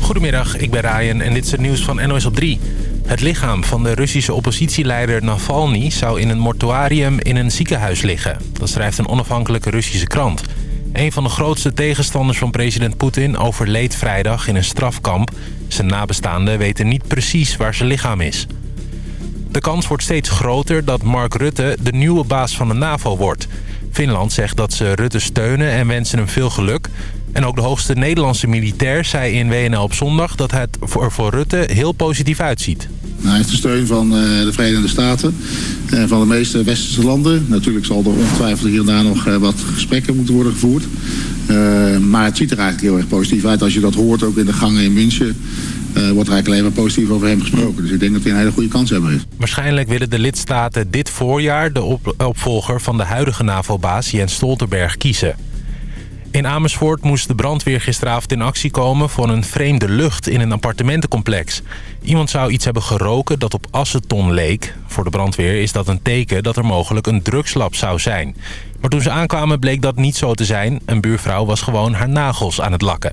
Goedemiddag, ik ben Ryan en dit is het nieuws van NOS op 3. Het lichaam van de Russische oppositieleider Navalny zou in een mortuarium in een ziekenhuis liggen. Dat schrijft een onafhankelijke Russische krant. Een van de grootste tegenstanders van president Poetin overleed vrijdag in een strafkamp. Zijn nabestaanden weten niet precies waar zijn lichaam is. De kans wordt steeds groter dat Mark Rutte de nieuwe baas van de NAVO wordt. Finland zegt dat ze Rutte steunen en wensen hem veel geluk. En ook de hoogste Nederlandse militair zei in WNL op zondag... dat het er voor Rutte heel positief uitziet. Hij heeft de steun van eh, de Verenigde Staten en van de meeste westerse landen. Natuurlijk zal er ongetwijfeld hier en daar nog eh, wat gesprekken moeten worden gevoerd. Uh, maar het ziet er eigenlijk heel erg positief uit. Als je dat hoort, ook in de gangen in München... Uh, wordt er eigenlijk alleen maar positief over hem gesproken. Dus ik denk dat hij een hele goede kans hebben. Waarschijnlijk willen de lidstaten dit voorjaar de op opvolger van de huidige NAVO-baas Jens Stoltenberg kiezen. In Amersfoort moest de brandweer gisteravond in actie komen voor een vreemde lucht in een appartementencomplex. Iemand zou iets hebben geroken dat op aceton leek. Voor de brandweer is dat een teken dat er mogelijk een drugslab zou zijn. Maar toen ze aankwamen bleek dat niet zo te zijn. Een buurvrouw was gewoon haar nagels aan het lakken.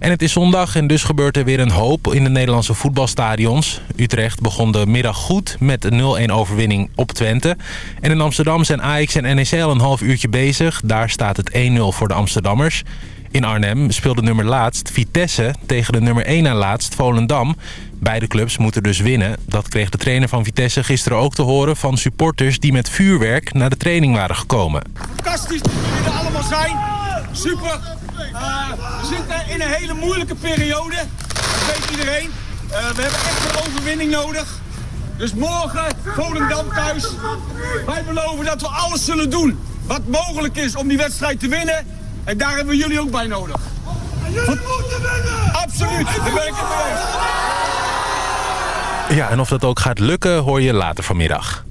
En het is zondag en dus gebeurt er weer een hoop in de Nederlandse voetbalstadions. Utrecht begon de middag goed met een 0-1 overwinning op Twente. En in Amsterdam zijn Ajax en NEC al een half uurtje bezig. Daar staat het 1-0 voor de Amsterdammers. In Arnhem speelde nummer laatst Vitesse tegen de nummer 1 na laatst Volendam. Beide clubs moeten dus winnen. Dat kreeg de trainer van Vitesse gisteren ook te horen van supporters die met vuurwerk naar de training waren gekomen. Fantastisch dat jullie er allemaal zijn. Super. Uh, we zitten in een hele moeilijke periode. Dat weet iedereen. Uh, we hebben echt een overwinning nodig. Dus morgen, Volendam thuis. Wij beloven dat we alles zullen doen wat mogelijk is om die wedstrijd te winnen. En daar hebben we jullie ook bij nodig. Jullie moeten winnen! Absoluut. Ja, en of dat ook gaat lukken hoor je later vanmiddag.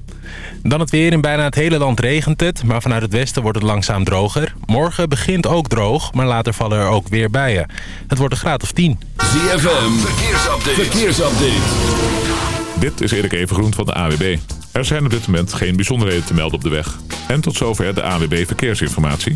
Dan het weer. In bijna het hele land regent het, maar vanuit het westen wordt het langzaam droger. Morgen begint ook droog, maar later vallen er ook weer bijen. Het wordt een graad of 10. ZFM, verkeersupdate. verkeersupdate. Dit is Erik Evengroen van de AWB. Er zijn op dit moment geen bijzonderheden te melden op de weg. En tot zover de AWB Verkeersinformatie.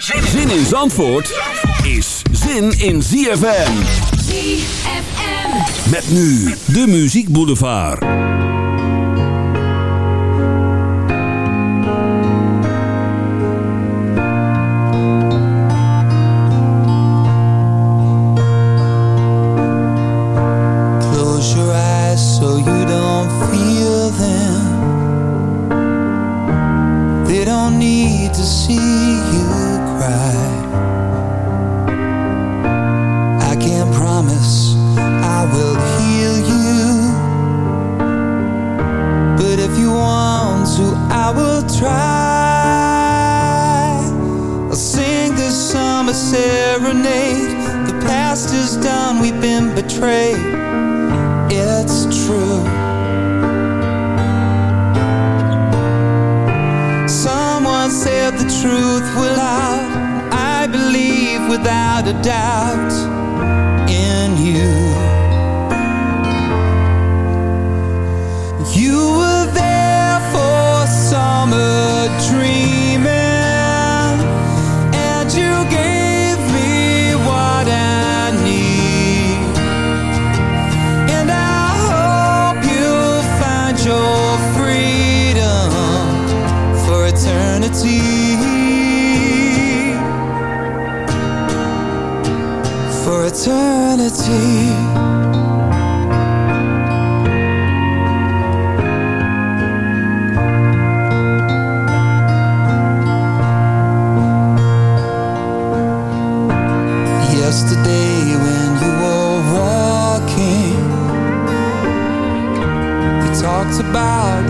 Zin in Zandvoort is zin in ZFM. ZFM. Met nu de Muziek Boulevard. Close your eyes so you don't feel them. They don't need to see I will try. I'll sing this summer serenade. The past is done, we've been betrayed. It's true. Someone said the truth will out. I believe without a doubt eternity. Yesterday when you were walking You talked about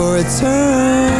for a time.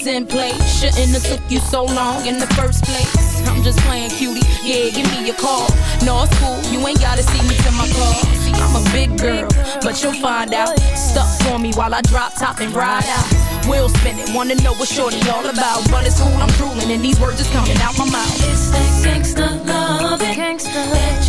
It's in place. Shouldn't have took you so long in the first place. I'm just playing cutie, yeah, give me a call. No, it's cool, you ain't gotta see me to my car. I'm a big girl, but you'll find out. Stuck for me while I drop top and ride out. Wheel spinning, wanna know what shorty all about. But it's cool, I'm drooling, and these words just coming out my mouth. It's that gangsta love, gangsta that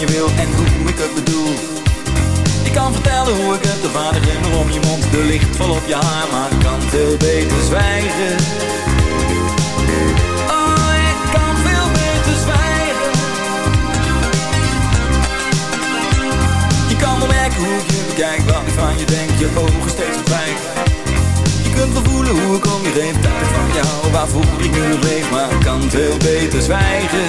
je wil en hoe ik het bedoel. Ik kan vertellen hoe ik het, de vader glimmer om je mond, de licht vol op je haar, maar ik kan veel beter zwijgen. Oh, ik kan veel beter zwijgen. Je kan wel merken hoe ik je bekijk, wat van je denk, je ogen steeds verdwijgen. Je kunt wel voelen hoe ik om je heen ik van jou waarvoor ik nu leef, maar ik kan veel beter zwijgen.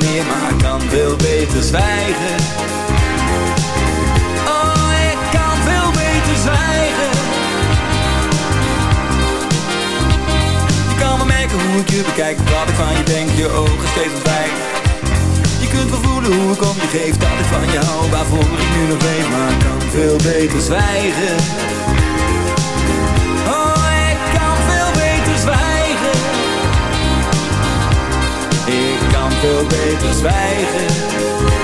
zelden maar ik kan veel beter zwijgen. Oh, ik kan veel beter zwijgen. Je kan wel merken hoe ik je bekijk, wat ik van je denk, je ogen steeds ontwijk. Je kunt wel voelen hoe ik om je geef, dat ik van je hou, waarvoor ik nu nog weet, maar ik kan veel beter zwijgen. Veel beter zwijgen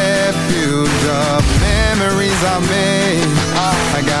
I. I got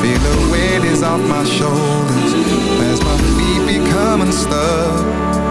Feel the weight is off my shoulders as my feet become unstuck.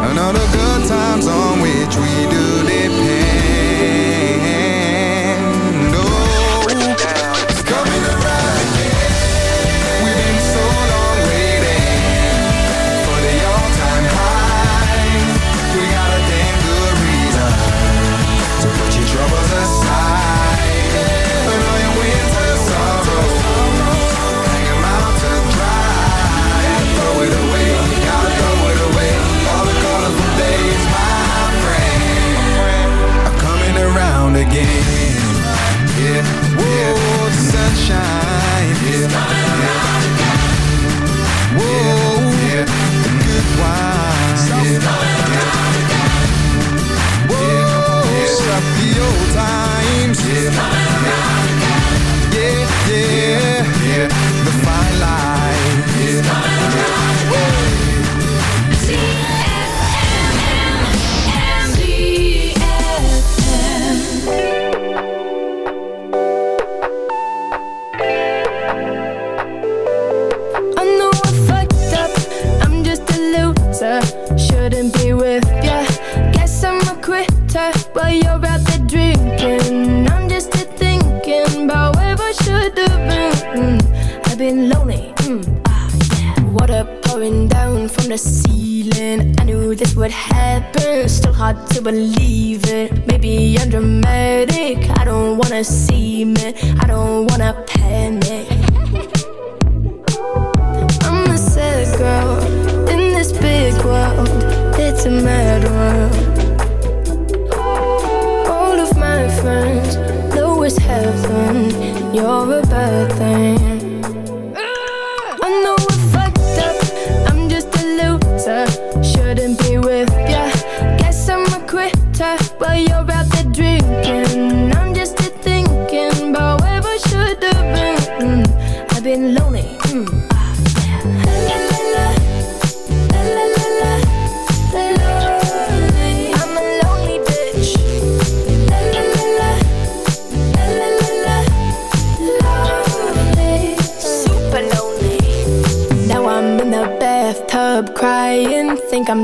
over bad thing.